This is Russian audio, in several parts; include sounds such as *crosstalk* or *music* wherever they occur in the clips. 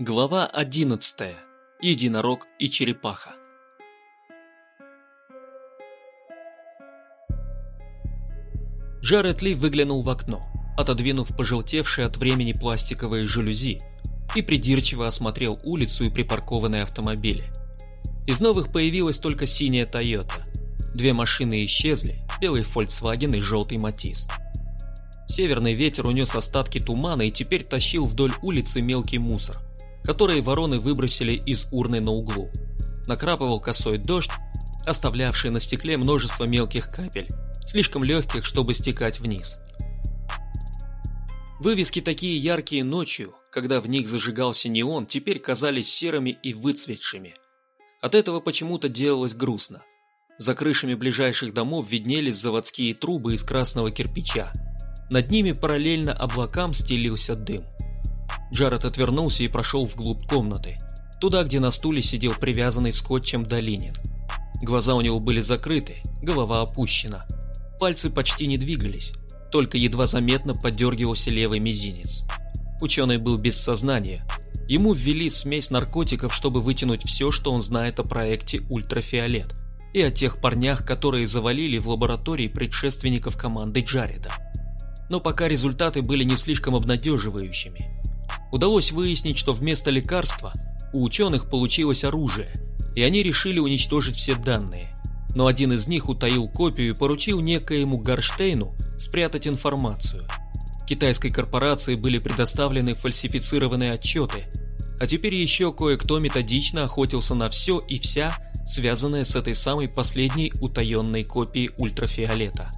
Глава 11. Единорог и черепаха. Джаред Ли выглянул в окно, отодвинув пожелтевшие от времени пластиковые жалюзи, и придирчиво осмотрел улицу и припаркованные автомобили. Из новых появилась только синяя Тойота. Две машины исчезли, белый Volkswagen и желтый Матис. Северный ветер унес остатки тумана и теперь тащил вдоль улицы мелкий мусор, который вороны выбросили из урны на углу. Накрапывал косой дождь, оставлявший на стекле множество мелких капель, слишком легких, чтобы стекать вниз. Вывески такие яркие ночью, когда в них зажигался неон, теперь казались серыми и выцветшими. От этого почему-то делалось грустно. За крышами ближайших домов виднелись заводские трубы из красного кирпича. Над ними параллельно облакам стелился дым. Джаред отвернулся и прошел вглубь комнаты, туда, где на стуле сидел привязанный скотчем Долинин. Глаза у него были закрыты, голова опущена. Пальцы почти не двигались, только едва заметно подергивался левый мизинец. Ученый был без сознания. Ему ввели смесь наркотиков, чтобы вытянуть все, что он знает о проекте «Ультрафиолет» и о тех парнях, которые завалили в лаборатории предшественников команды Джареда. Но пока результаты были не слишком обнадеживающими. Удалось выяснить, что вместо лекарства у ученых получилось оружие, и они решили уничтожить все данные. Но один из них утаил копию и поручил некоему Гарштейну спрятать информацию. Китайской корпорации были предоставлены фальсифицированные отчеты, а теперь еще кое-кто методично охотился на все и вся, связанное с этой самой последней утаенной копией ультрафиолета.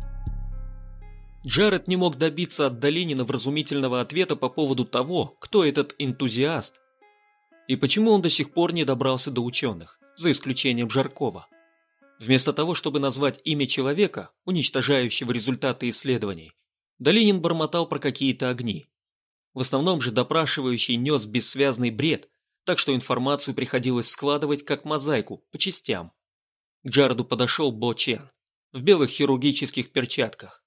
Джаред не мог добиться от Долинина вразумительного ответа по поводу того, кто этот энтузиаст и почему он до сих пор не добрался до ученых, за исключением Жаркова. Вместо того, чтобы назвать имя человека, уничтожающего результаты исследований, Долинин бормотал про какие-то огни. В основном же допрашивающий нес бессвязный бред, так что информацию приходилось складывать как мозаику, по частям. К Джареду подошел Бо Чен в белых хирургических перчатках.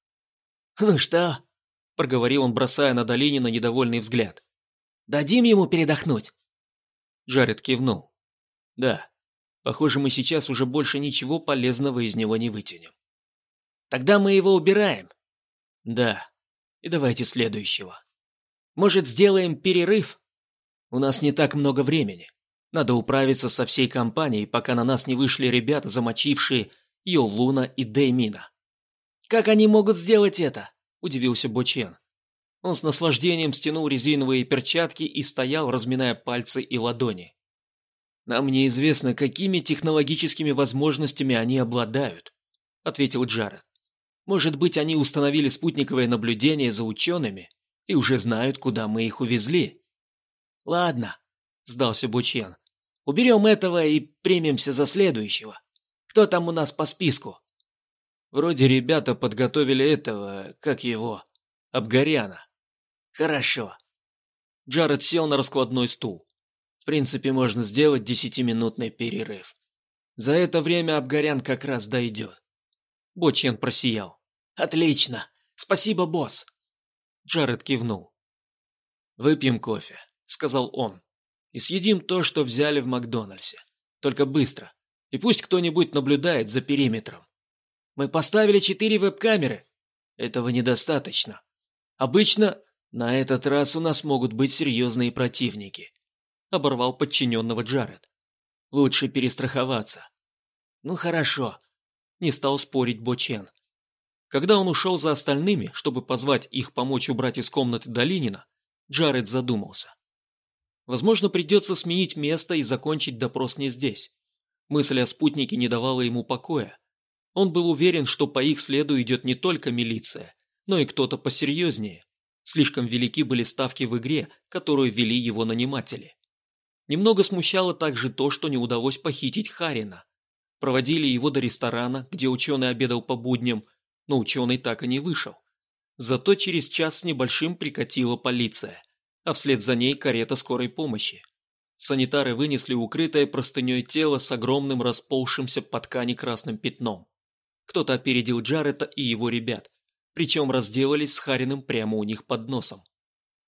«Ну что?» – проговорил он, бросая на Долинина недовольный взгляд. «Дадим ему передохнуть?» Джаред кивнул. «Да, похоже, мы сейчас уже больше ничего полезного из него не вытянем». «Тогда мы его убираем». «Да, и давайте следующего». «Может, сделаем перерыв?» «У нас не так много времени. Надо управиться со всей компанией, пока на нас не вышли ребята, замочившие Йолуна и Деймина. «Как они могут сделать это?» – удивился Бочен. Он с наслаждением стянул резиновые перчатки и стоял, разминая пальцы и ладони. «Нам неизвестно, какими технологическими возможностями они обладают», – ответил Джаред. «Может быть, они установили спутниковое наблюдение за учеными и уже знают, куда мы их увезли». «Ладно», – сдался Бучен. «Уберем этого и примемся за следующего. Кто там у нас по списку?» Вроде ребята подготовили этого, как его, Абгаряна. Хорошо. Джаред сел на раскладной стул. В принципе, можно сделать десятиминутный перерыв. За это время Абгарян как раз дойдет. Бочен просиял. Отлично. Спасибо, босс. Джаред кивнул. «Выпьем кофе», — сказал он. «И съедим то, что взяли в Макдональдсе. Только быстро. И пусть кто-нибудь наблюдает за периметром. Мы поставили четыре веб-камеры. Этого недостаточно. Обычно на этот раз у нас могут быть серьезные противники. Оборвал подчиненного Джаред. Лучше перестраховаться. Ну хорошо. Не стал спорить Бочен. Когда он ушел за остальными, чтобы позвать их помочь убрать из комнаты Долинина, Джаред задумался. Возможно, придется сменить место и закончить допрос не здесь. Мысль о спутнике не давала ему покоя, он был уверен, что по их следу идет не только милиция, но и кто-то посерьезнее. Слишком велики были ставки в игре, которую вели его наниматели. Немного смущало также то, что не удалось похитить Харина. Проводили его до ресторана, где ученый обедал по будням, но ученый так и не вышел. Зато через час с небольшим прикатила полиция, а вслед за ней карета скорой помощи. Санитары вынесли укрытое простыней тело с огромным расползшимся по ткани красным пятном. Кто-то опередил Джарета и его ребят, причем разделались с Хариным прямо у них под носом.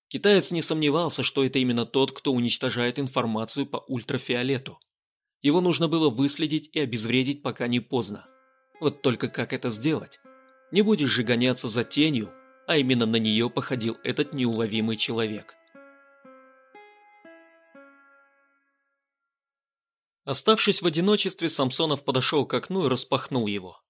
Китаец не сомневался, что это именно тот, кто уничтожает информацию по ультрафиолету. Его нужно было выследить и обезвредить, пока не поздно. Вот только как это сделать? Не будешь же гоняться за тенью, а именно на нее походил этот неуловимый человек. Оставшись в одиночестве, Самсонов подошел к окну и распахнул его.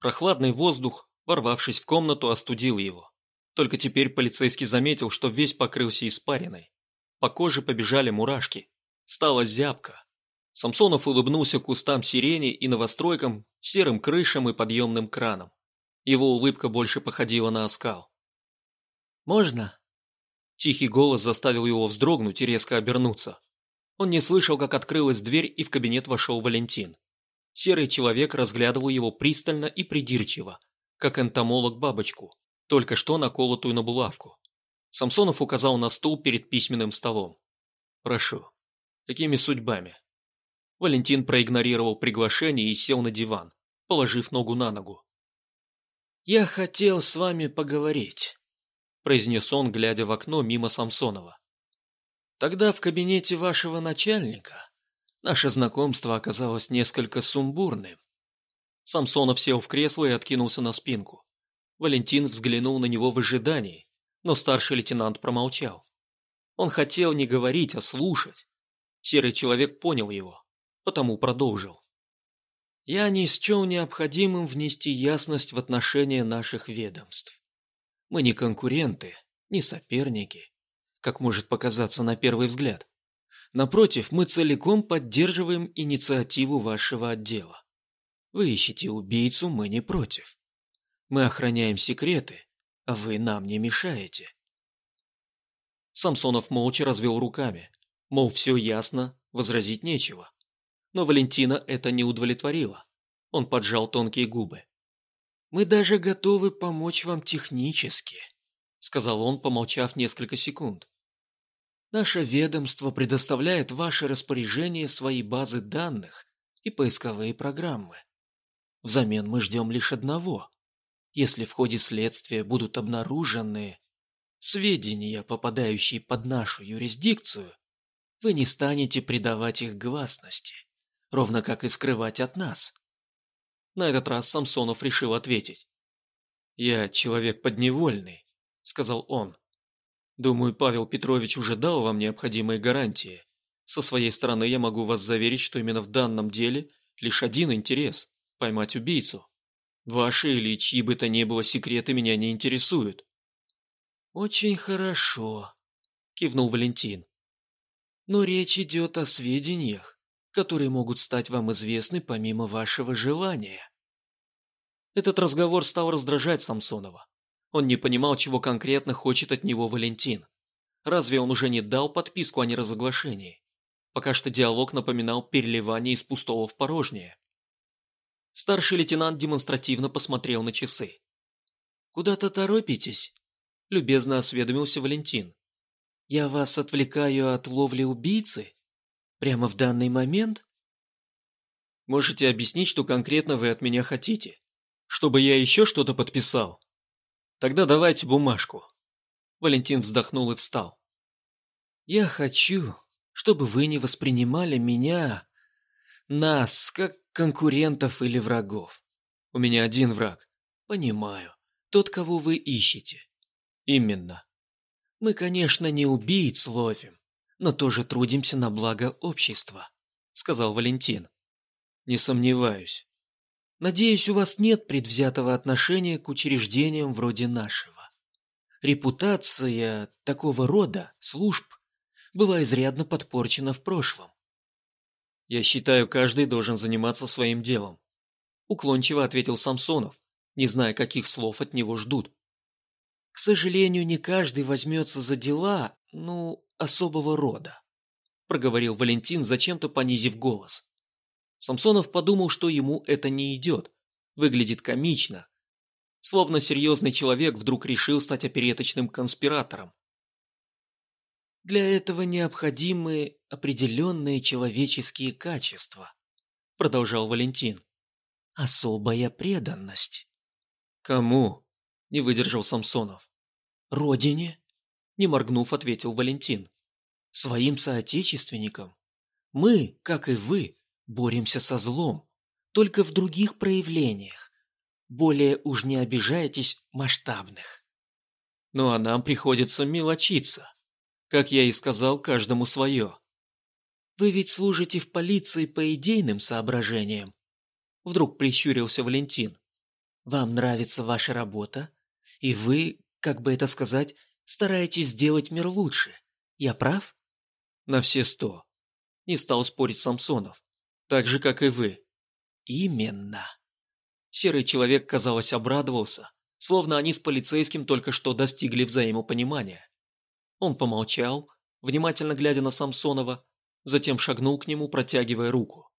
Прохладный воздух, ворвавшись в комнату, остудил его. Только теперь полицейский заметил, что весь покрылся испариной. По коже побежали мурашки. Стало зябко. Самсонов улыбнулся кустам сирени и новостройкам, серым крышам и подъемным кранам. Его улыбка больше походила на оскал. «Можно?» Тихий голос заставил его вздрогнуть и резко обернуться. Он не слышал, как открылась дверь, и в кабинет вошел Валентин. Серый человек разглядывал его пристально и придирчиво, как энтомолог бабочку только что наколотую на булавку. Самсонов указал на стул перед письменным столом. «Прошу. Какими судьбами?» Валентин проигнорировал приглашение и сел на диван, положив ногу на ногу. «Я хотел с вами поговорить», – произнес он, глядя в окно мимо Самсонова. «Тогда в кабинете вашего начальника наше знакомство оказалось несколько сумбурным». Самсонов сел в кресло и откинулся на спинку. Валентин взглянул на него в ожидании, но старший лейтенант промолчал. Он хотел не говорить, а слушать. Серый человек понял его, потому продолжил. «Я не счел необходимым внести ясность в отношения наших ведомств. Мы не конкуренты, не соперники, как может показаться на первый взгляд. Напротив, мы целиком поддерживаем инициативу вашего отдела. Вы ищете убийцу, мы не против. Мы охраняем секреты, а вы нам не мешаете. Самсонов молча развел руками, мол, все ясно, возразить нечего. Но Валентина это не удовлетворило. Он поджал тонкие губы. «Мы даже готовы помочь вам технически», — сказал он, помолчав несколько секунд. «Наше ведомство предоставляет ваше распоряжение свои базы данных и поисковые программы. Взамен мы ждем лишь одного если в ходе следствия будут обнаружены сведения, попадающие под нашу юрисдикцию, вы не станете придавать их гласности, ровно как и скрывать от нас. На этот раз Самсонов решил ответить. «Я человек подневольный», — сказал он. «Думаю, Павел Петрович уже дал вам необходимые гарантии. Со своей стороны я могу вас заверить, что именно в данном деле лишь один интерес – поймать убийцу. Ваши или чьи бы то ни было секреты меня не интересуют. Очень хорошо, кивнул Валентин. Но речь идет о сведениях, которые могут стать вам известны помимо вашего желания. Этот разговор стал раздражать Самсонова. Он не понимал, чего конкретно хочет от него Валентин. Разве он уже не дал подписку о неразоглашении? Пока что диалог напоминал переливание из пустого в порожнее. Старший лейтенант демонстративно посмотрел на часы. «Куда-то торопитесь?» – любезно осведомился Валентин. «Я вас отвлекаю от ловли убийцы? Прямо в данный момент?» «Можете объяснить, что конкретно вы от меня хотите? Чтобы я еще что-то подписал? Тогда давайте бумажку». Валентин вздохнул и встал. «Я хочу, чтобы вы не воспринимали меня, нас, как конкурентов или врагов. У меня один враг. Понимаю. Тот, кого вы ищете. Именно. Мы, конечно, не убийц ловим, но тоже трудимся на благо общества, сказал Валентин. Не сомневаюсь. Надеюсь, у вас нет предвзятого отношения к учреждениям вроде нашего. Репутация такого рода служб была изрядно подпорчена в прошлом. Я считаю, каждый должен заниматься своим делом. Уклончиво ответил Самсонов, не зная, каких слов от него ждут. К сожалению, не каждый возьмется за дела, ну, особого рода, проговорил Валентин, зачем-то понизив голос. Самсонов подумал, что ему это не идет, выглядит комично, словно серьезный человек вдруг решил стать опереточным конспиратором. Для этого необходимы определенные человеческие качества, продолжал Валентин. Особая преданность. Кому? Не выдержал Самсонов. Родине, Не моргнув, ответил Валентин. Своим соотечественникам. Мы, как и вы, боремся со злом, только в других проявлениях. Более уж не обижайтесь масштабных. Ну а нам приходится мелочиться. Как я и сказал, каждому свое. Вы ведь служите в полиции по идейным соображениям. Вдруг прищурился Валентин. Вам нравится ваша работа, и вы, как бы это сказать, стараетесь сделать мир лучше. Я прав? На все сто. Не стал спорить Самсонов. Так же, как и вы. Именно. Серый человек, казалось, обрадовался, словно они с полицейским только что достигли взаимопонимания. Он помолчал, внимательно глядя на Самсонова, затем шагнул к нему, протягивая руку.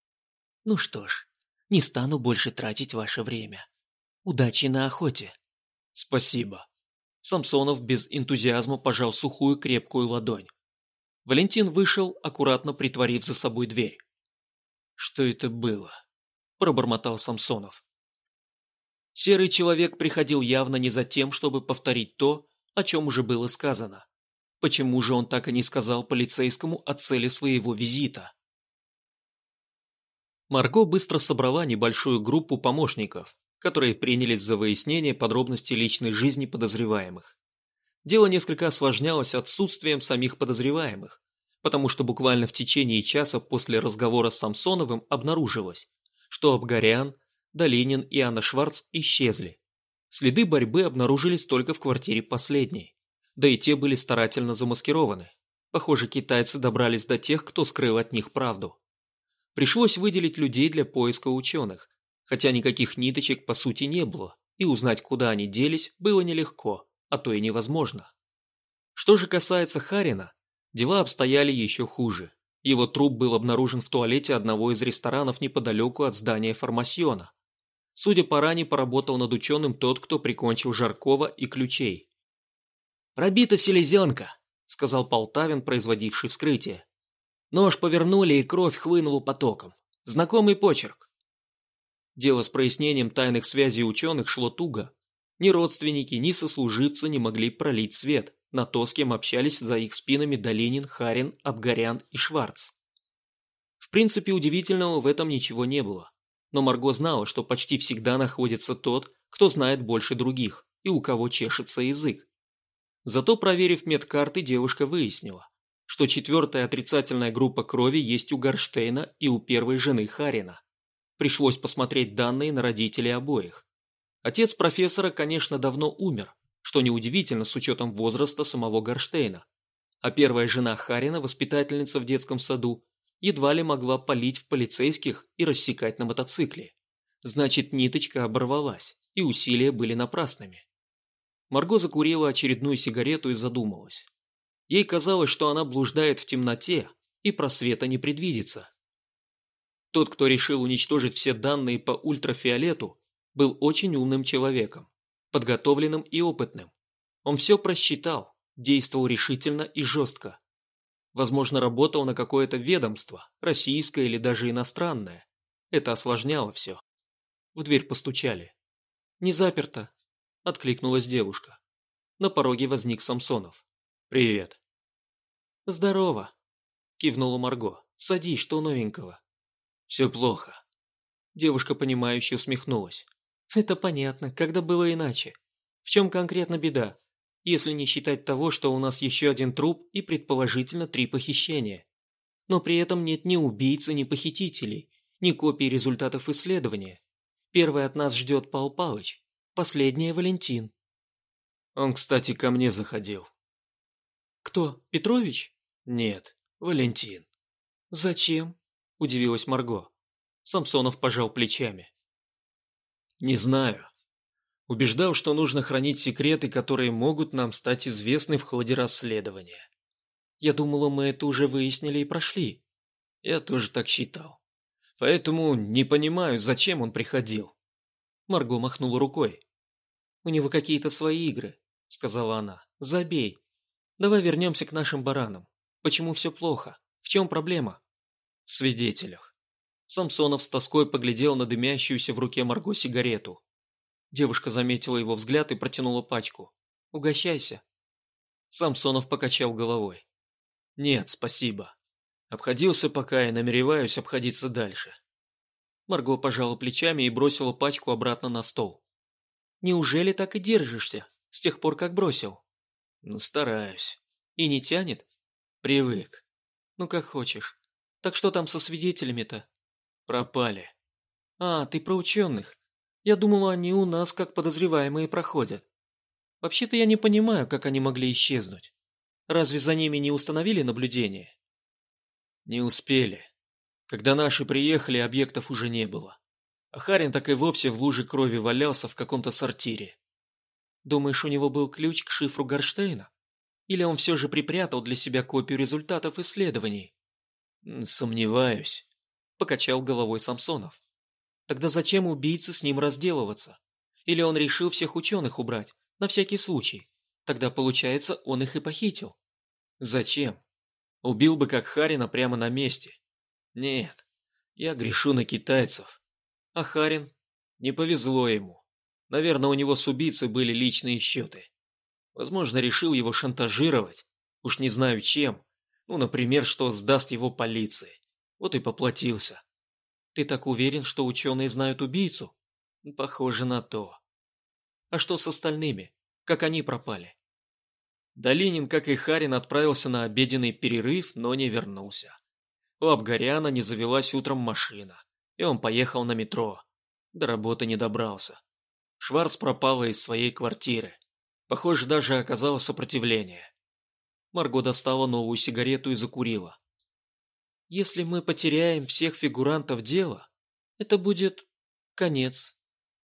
«Ну что ж, не стану больше тратить ваше время. Удачи на охоте». «Спасибо». Самсонов без энтузиазма пожал сухую крепкую ладонь. Валентин вышел, аккуратно притворив за собой дверь. «Что это было?» – пробормотал Самсонов. Серый человек приходил явно не за тем, чтобы повторить то, о чем уже было сказано. Почему же он так и не сказал полицейскому о цели своего визита? Марго быстро собрала небольшую группу помощников, которые принялись за выяснение подробностей личной жизни подозреваемых. Дело несколько осложнялось отсутствием самих подозреваемых, потому что буквально в течение часа после разговора с Самсоновым обнаружилось, что Абгарян, Долинин и Анна Шварц исчезли. Следы борьбы обнаружились только в квартире последней, да и те были старательно замаскированы. Похоже, китайцы добрались до тех, кто скрыл от них правду. Пришлось выделить людей для поиска ученых, хотя никаких ниточек по сути не было, и узнать, куда они делись, было нелегко, а то и невозможно. Что же касается Харина, дела обстояли еще хуже. Его труп был обнаружен в туалете одного из ресторанов неподалеку от здания Формасьона. Судя по ране, поработал над ученым тот, кто прикончил Жаркова и Ключей. «Пробита селезенка», — сказал Полтавин, производивший вскрытие. Нож повернули, и кровь хлынула потоком. Знакомый почерк. Дело с прояснением тайных связей ученых шло туго. Ни родственники, ни сослуживцы не могли пролить свет на то, с кем общались за их спинами Долинин, Харин, Абгарян и Шварц. В принципе, удивительного в этом ничего не было. Но Марго знала, что почти всегда находится тот, кто знает больше других и у кого чешется язык. Зато, проверив медкарты, девушка выяснила, что четвертая отрицательная группа крови есть у Горштейна и у первой жены Харина. Пришлось посмотреть данные на родителей обоих. Отец профессора, конечно, давно умер, что неудивительно с учетом возраста самого Горштейна. А первая жена Харина, воспитательница в детском саду, едва ли могла палить в полицейских и рассекать на мотоцикле. Значит, ниточка оборвалась, и усилия были напрасными. Марго закурила очередную сигарету и задумалась. Ей казалось, что она блуждает в темноте, и просвета не предвидится. Тот, кто решил уничтожить все данные по ультрафиолету, был очень умным человеком, подготовленным и опытным. Он все просчитал, действовал решительно и жестко. Возможно, работал на какое-то ведомство, российское или даже иностранное. Это осложняло все. В дверь постучали. «Не заперто», – откликнулась девушка. На пороге возник Самсонов. «Привет». «Здорово», – кивнула Марго. «Садись, что новенького?» «Все плохо». Девушка, понимающе усмехнулась. «Это понятно, когда было иначе. В чем конкретно беда? Если не считать того, что у нас еще один труп и предположительно три похищения. Но при этом нет ни убийцы, ни похитителей, ни копий результатов исследования. Первый от нас ждет Пал Палыч, последний Валентин». «Он, кстати, ко мне заходил». «Кто, Петрович?» «Нет, Валентин». «Зачем?» – удивилась Марго. Самсонов пожал плечами. «Не знаю. Убеждал, что нужно хранить секреты, которые могут нам стать известны в ходе расследования. Я думала, мы это уже выяснили и прошли. Я тоже так считал. Поэтому не понимаю, зачем он приходил». Марго махнула рукой. «У него какие-то свои игры», – сказала она. «Забей. Давай вернемся к нашим баранам. Почему все плохо? В чем проблема?» в свидетелях. Самсонов с тоской поглядел на дымящуюся в руке Марго сигарету. Девушка заметила его взгляд и протянула пачку. «Угощайся». Самсонов покачал головой. Нет, спасибо. Обходился пока и намереваюсь обходиться дальше. Марго пожала плечами и бросила пачку обратно на стол. Неужели так и держишься, с тех пор, как бросил? Ну, стараюсь. И не тянет? Привык. Ну, как хочешь. Так что там со свидетелями-то? Пропали. А, ты про ученых. Я думала, они у нас как подозреваемые проходят. Вообще-то я не понимаю, как они могли исчезнуть. Разве за ними не установили наблюдение? Не успели. Когда наши приехали, объектов уже не было. А Харин так и вовсе в луже крови валялся в каком-то сортире. Думаешь, у него был ключ к шифру Горштейна? Или он все же припрятал для себя копию результатов исследований? Сомневаюсь, покачал головой Самсонов. Тогда зачем убийце с ним разделываться? Или он решил всех ученых убрать, на всякий случай? Тогда, получается, он их и похитил. Зачем? Убил бы как Харина прямо на месте. Нет, я грешу на китайцев. А Харин? Не повезло ему. Наверное, у него с убийцей были личные счеты. Возможно, решил его шантажировать. Уж не знаю чем. Ну, например, что сдаст его полиции. Вот и поплатился. Ты так уверен, что ученые знают убийцу? Похоже на то. А что с остальными? Как они пропали? Долинин, как и Харин, отправился на обеденный перерыв, но не вернулся. У Абгаряна не завелась утром машина, и он поехал на метро. До работы не добрался. Шварц пропала из своей квартиры. Похоже, даже оказало сопротивление. Марго достала новую сигарету и закурила. «Если мы потеряем всех фигурантов дела, это будет конец»,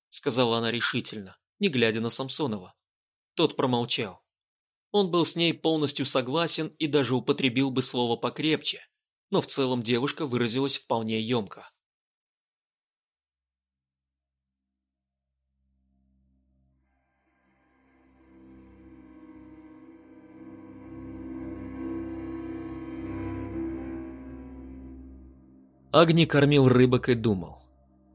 сказала она решительно, не глядя на Самсонова. Тот промолчал. Он был с ней полностью согласен и даже употребил бы слово покрепче, но в целом девушка выразилась вполне емко. Агни кормил рыбок и думал.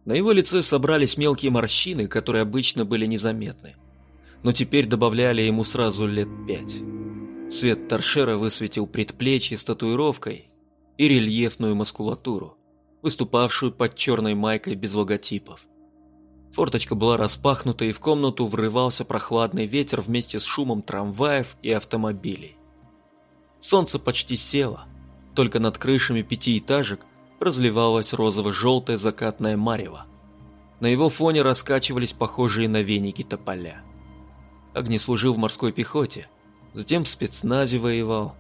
На его лице собрались мелкие морщины, которые обычно были незаметны. Но теперь добавляли ему сразу лет пять. Свет торшера высветил предплечье с татуировкой и рельефную мускулатуру, выступавшую под черной майкой без логотипов. Форточка была распахнута, и в комнату врывался прохладный ветер вместе с шумом трамваев и автомобилей. Солнце почти село, только над крышами пятиэтажек разливалась розово-желтая закатная марево. На его фоне раскачивались похожие на веники тополя. Огни служил в морской пехоте, затем в спецназе воевал,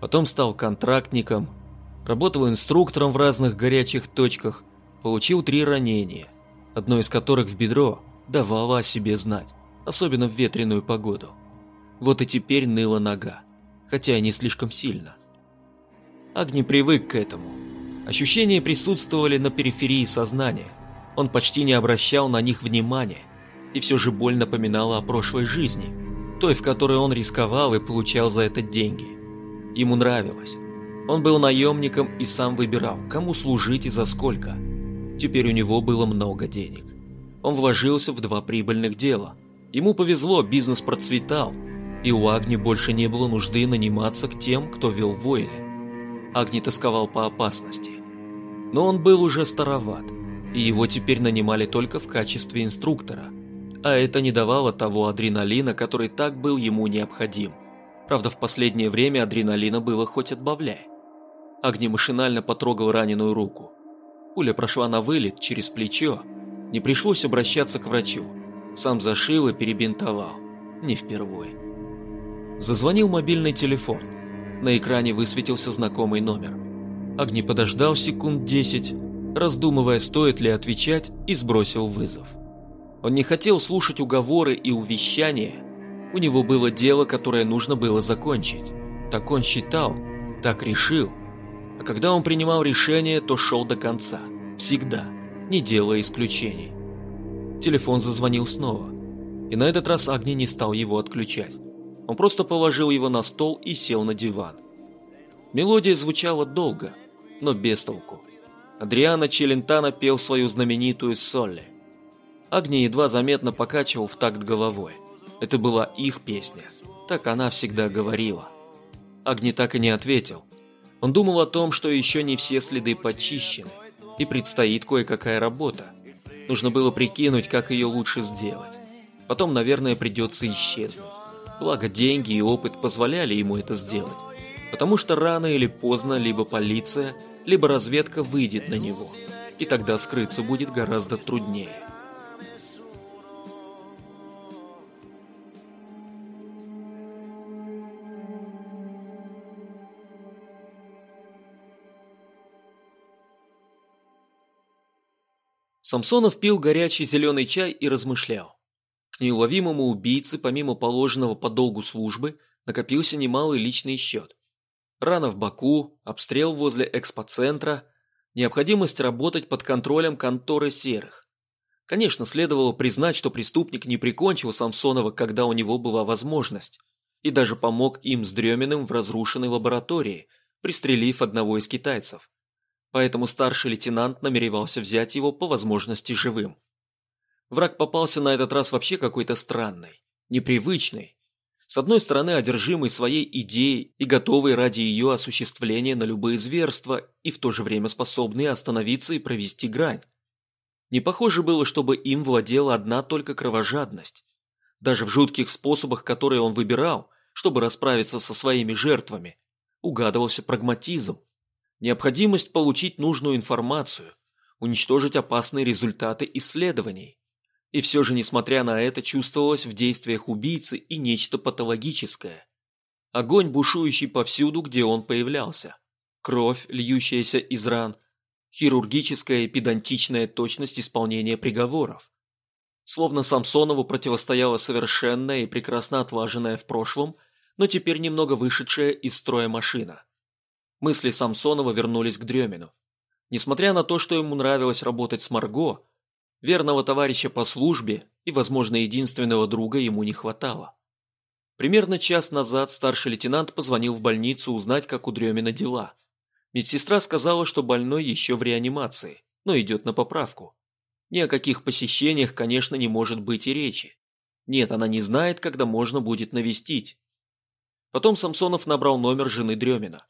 потом стал контрактником, работал инструктором в разных горячих точках, получил три ранения, одно из которых в бедро давало о себе знать, особенно в ветреную погоду. Вот и теперь ныла нога, хотя и не слишком сильно. Агни привык к этому – Ощущения присутствовали на периферии сознания. Он почти не обращал на них внимания, и все же боль напоминала о прошлой жизни, той, в которой он рисковал и получал за это деньги. Ему нравилось. Он был наемником и сам выбирал, кому служить и за сколько. Теперь у него было много денег. Он вложился в два прибыльных дела. Ему повезло, бизнес процветал, и у Агни больше не было нужды наниматься к тем, кто вел войны. Агни тосковал по опасности. Но он был уже староват, и его теперь нанимали только в качестве инструктора. А это не давало того адреналина, который так был ему необходим. Правда, в последнее время адреналина было хоть отбавляй. Агни машинально потрогал раненую руку. Пуля прошла на вылет через плечо. Не пришлось обращаться к врачу. Сам зашил и перебинтовал. Не впервой. Зазвонил мобильный телефон. На экране высветился знакомый номер. Огни подождал секунд десять, раздумывая, стоит ли отвечать, и сбросил вызов. Он не хотел слушать уговоры и увещания. У него было дело, которое нужно было закончить. Так он считал, так решил. А когда он принимал решение, то шел до конца. Всегда, не делая исключений. Телефон зазвонил снова. И на этот раз Агни не стал его отключать. Он просто положил его на стол и сел на диван. Мелодия звучала долго, но без толку. Адриано Челентано пел свою знаменитую «Солли». Агни едва заметно покачивал в такт головой. Это была их песня. Так она всегда говорила. Агни так и не ответил. Он думал о том, что еще не все следы почищены, и предстоит кое-какая работа. Нужно было прикинуть, как ее лучше сделать. Потом, наверное, придется исчезнуть. Благо, деньги и опыт позволяли ему это сделать. Потому что рано или поздно либо полиция, либо разведка выйдет на него. И тогда скрыться будет гораздо труднее. Самсонов пил горячий зеленый чай и размышлял. К неуловимому убийце, помимо положенного по долгу службы, накопился немалый личный счет. Рана в боку, обстрел возле экспоцентра, необходимость работать под контролем конторы серых. Конечно, следовало признать, что преступник не прикончил Самсонова, когда у него была возможность, и даже помог им с Дреминым в разрушенной лаборатории, пристрелив одного из китайцев поэтому старший лейтенант намеревался взять его по возможности живым. Враг попался на этот раз вообще какой-то странный, непривычный. С одной стороны, одержимый своей идеей и готовый ради ее осуществления на любые зверства, и в то же время способный остановиться и провести грань. Не похоже было, чтобы им владела одна только кровожадность. Даже в жутких способах, которые он выбирал, чтобы расправиться со своими жертвами, угадывался прагматизм. Необходимость получить нужную информацию, уничтожить опасные результаты исследований. И все же, несмотря на это, чувствовалось в действиях убийцы и нечто патологическое. Огонь, бушующий повсюду, где он появлялся. Кровь, льющаяся из ран. Хирургическая и педантичная точность исполнения приговоров. Словно Самсонову противостояла совершенная и прекрасно отлаженная в прошлом, но теперь немного вышедшая из строя машина. Мысли Самсонова вернулись к Дремину. Несмотря на то, что ему нравилось работать с Марго, верного товарища по службе и, возможно, единственного друга ему не хватало. Примерно час назад старший лейтенант позвонил в больницу узнать, как у Дремина дела. Медсестра сказала, что больной еще в реанимации, но идет на поправку. Ни о каких посещениях, конечно, не может быть и речи. Нет, она не знает, когда можно будет навестить. Потом Самсонов набрал номер жены Дремина.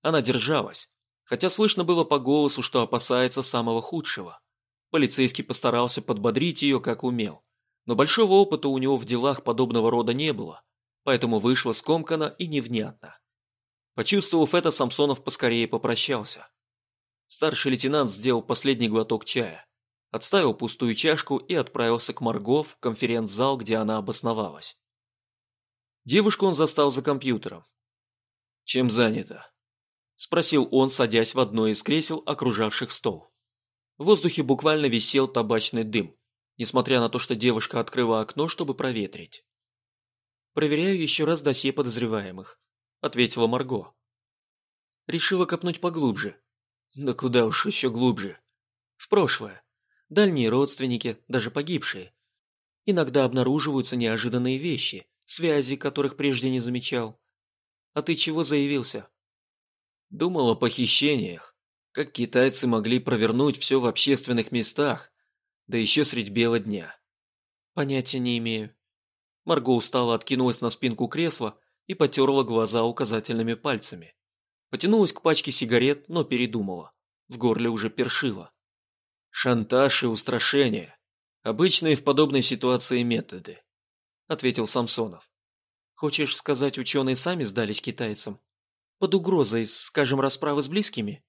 Она держалась, хотя слышно было по голосу, что опасается самого худшего. Полицейский постарался подбодрить ее, как умел, но большого опыта у него в делах подобного рода не было, поэтому вышло скомканно и невнятно. Почувствовав это, Самсонов поскорее попрощался. Старший лейтенант сделал последний глоток чая, отставил пустую чашку и отправился к Марго в конференц-зал, где она обосновалась. Девушку он застал за компьютером. «Чем занято?» Спросил он, садясь в одно из кресел, окружавших стол. В воздухе буквально висел табачный дым, несмотря на то, что девушка открыла окно, чтобы проветрить. «Проверяю еще раз досье подозреваемых», – ответила Марго. Решила копнуть поглубже. Да куда уж еще глубже. В прошлое. Дальние родственники, даже погибшие. Иногда обнаруживаются неожиданные вещи, связи, которых прежде не замечал. А ты чего заявился? Думал о похищениях, как китайцы могли провернуть все в общественных местах, да еще средь бела дня. Понятия не имею. Марго устало откинулась на спинку кресла и потерла глаза указательными пальцами. Потянулась к пачке сигарет, но передумала. В горле уже першило. Шантаж и устрашение. Обычные в подобной ситуации методы, ответил Самсонов. Хочешь сказать, ученые сами сдались китайцам? Под угрозой, скажем, расправы с близкими?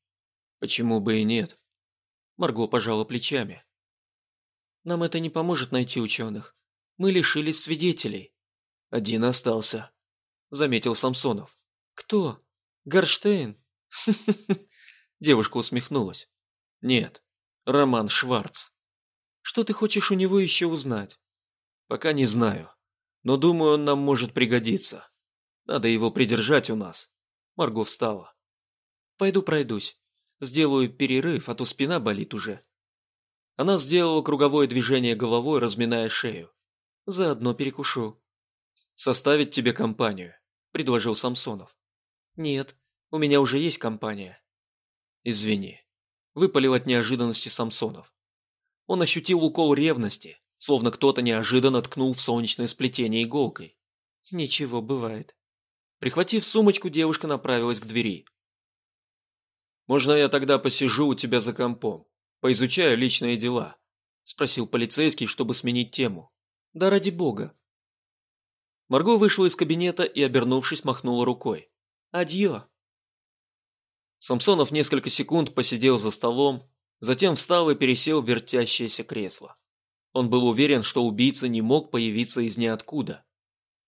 Почему бы и нет? Марго пожала плечами. Нам это не поможет найти ученых. Мы лишились свидетелей. Один остался, заметил Самсонов. Кто? Горштейн? *laughs* Девушка усмехнулась. Нет, Роман Шварц. Что ты хочешь у него еще узнать? Пока не знаю, но думаю, он нам может пригодиться. Надо его придержать у нас. Марго встала. «Пойду пройдусь. Сделаю перерыв, а то спина болит уже». Она сделала круговое движение головой, разминая шею. «Заодно перекушу». «Составить тебе компанию», – предложил Самсонов. «Нет, у меня уже есть компания». «Извини», – выпалил от неожиданности Самсонов. Он ощутил укол ревности, словно кто-то неожиданно ткнул в солнечное сплетение иголкой. Ничего, бывает. Прихватив сумочку, девушка направилась к двери. «Можно я тогда посижу у тебя за компом? Поизучаю личные дела?» – спросил полицейский, чтобы сменить тему. «Да ради бога». Марго вышла из кабинета и, обернувшись, махнула рукой. «Адьё». Самсонов несколько секунд посидел за столом, затем встал и пересел в вертящееся кресло. Он был уверен, что убийца не мог появиться из ниоткуда.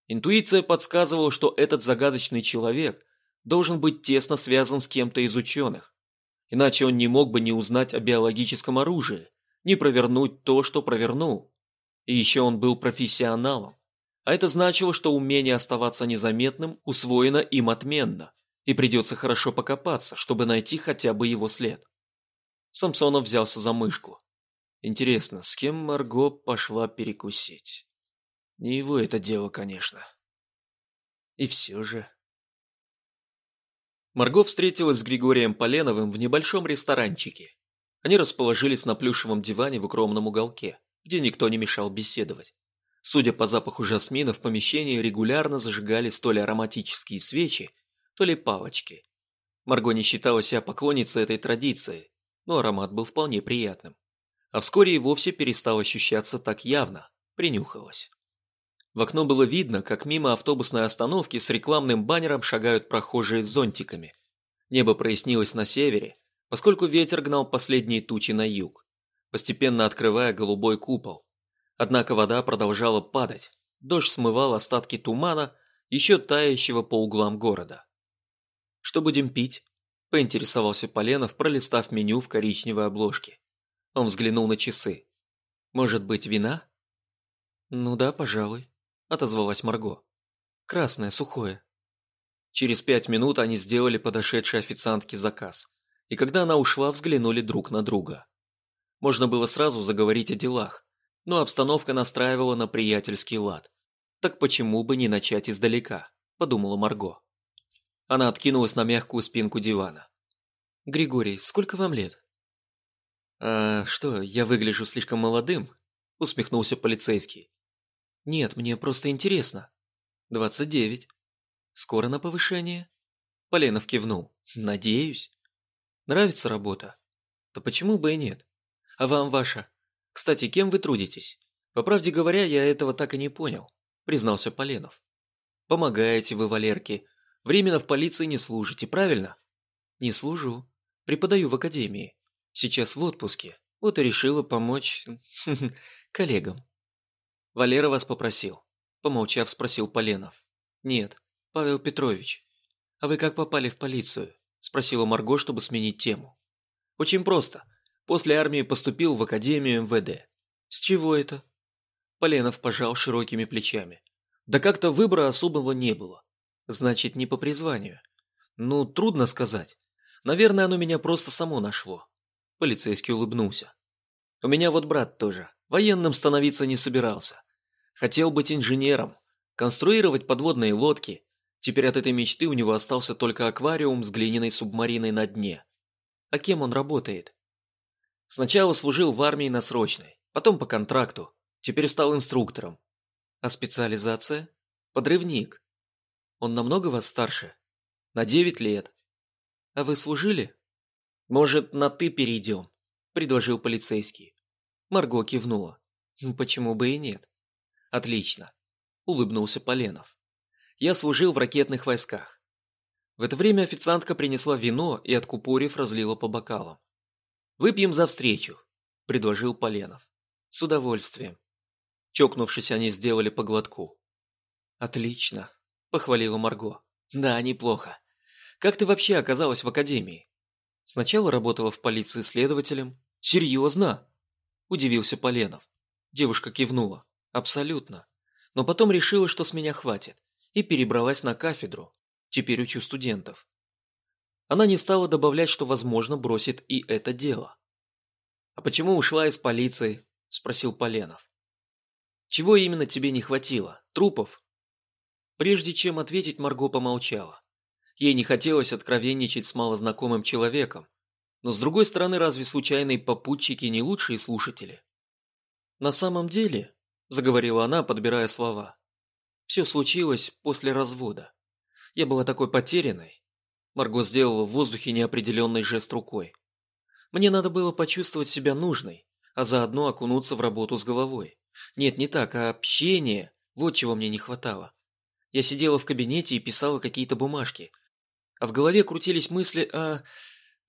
Интуиция подсказывала, что этот загадочный человек должен быть тесно связан с кем-то из ученых. Иначе он не мог бы не узнать о биологическом оружии, не провернуть то, что провернул. И еще он был профессионалом. А это значило, что умение оставаться незаметным усвоено им отменно, и придется хорошо покопаться, чтобы найти хотя бы его след. Самсонов взялся за мышку. Интересно, с кем Марго пошла перекусить? Не его это дело, конечно. И все же... Марго встретилась с Григорием Поленовым в небольшом ресторанчике. Они расположились на плюшевом диване в укромном уголке, где никто не мешал беседовать. Судя по запаху жасмина, в помещении регулярно зажигались то ли ароматические свечи, то ли палочки. Марго не считала себя поклонницей этой традиции, но аромат был вполне приятным. А вскоре и вовсе перестал ощущаться так явно, принюхалась. В окно было видно, как мимо автобусной остановки с рекламным баннером шагают прохожие с зонтиками. Небо прояснилось на севере, поскольку ветер гнал последние тучи на юг, постепенно открывая голубой купол. Однако вода продолжала падать, дождь смывал остатки тумана, еще тающего по углам города. «Что будем пить?» – поинтересовался Поленов, пролистав меню в коричневой обложке. Он взглянул на часы. «Может быть, вина?» «Ну да, пожалуй», – отозвалась Марго. «Красное, сухое». Через пять минут они сделали подошедшей официантке заказ, и когда она ушла, взглянули друг на друга. Можно было сразу заговорить о делах, но обстановка настраивала на приятельский лад. Так почему бы не начать издалека, подумала Марго. Она откинулась на мягкую спинку дивана. «Григорий, сколько вам лет?» «А что, я выгляжу слишком молодым?» усмехнулся полицейский. «Нет, мне просто интересно. Двадцать девять. Скоро на повышение?» Поленов кивнул. «Надеюсь. Нравится работа? Да почему бы и нет? А вам ваша? Кстати, кем вы трудитесь? По правде говоря, я этого так и не понял», признался Поленов. «Помогаете вы Валерке. Временно в полиции не служите, правильно?» «Не служу. Преподаю в академии. Сейчас в отпуске. Вот и решила помочь коллегам. Валера вас попросил. Помолчав, спросил Поленов. Нет, Павел Петрович. А вы как попали в полицию? Спросила Марго, чтобы сменить тему. Очень просто. После армии поступил в Академию МВД. С чего это? Поленов пожал широкими плечами. Да как-то выбора особого не было. Значит, не по призванию. Ну, трудно сказать. Наверное, оно меня просто само нашло. Полицейский улыбнулся. У меня вот брат тоже. Военным становиться не собирался. Хотел быть инженером, конструировать подводные лодки. Теперь от этой мечты у него остался только аквариум с глиняной субмариной на дне. А кем он работает? Сначала служил в армии на срочной, потом по контракту. Теперь стал инструктором. А специализация? Подрывник. Он намного вас старше? На девять лет. А вы служили? «Может, на «ты» перейдем?» – предложил полицейский. Марго кивнула. «Почему бы и нет?» «Отлично», – улыбнулся Поленов. «Я служил в ракетных войсках». В это время официантка принесла вино и, откупорив, разлила по бокалам. «Выпьем за встречу», – предложил Поленов. «С удовольствием». Чокнувшись, они сделали по глотку. «Отлично», – похвалила Марго. «Да, неплохо. Как ты вообще оказалась в академии?» Сначала работала в полиции следователем. Серьезно? Удивился Поленов. Девушка кивнула. Абсолютно. Но потом решила, что с меня хватит. И перебралась на кафедру. Теперь учу студентов. Она не стала добавлять, что, возможно, бросит и это дело. «А почему ушла из полиции?» – спросил Поленов. «Чего именно тебе не хватило? Трупов?» Прежде чем ответить, Марго помолчала. Ей не хотелось откровенничать с малознакомым человеком. Но с другой стороны, разве случайные попутчики не лучшие слушатели? На самом деле, заговорила она, подбирая слова, Все случилось после развода. Я была такой потерянной. Марго сделала в воздухе неопределенный жест рукой. Мне надо было почувствовать себя нужной, а заодно окунуться в работу с головой. Нет, не так, а общение. Вот чего мне не хватало. Я сидела в кабинете и писала какие-то бумажки. А в голове крутились мысли о...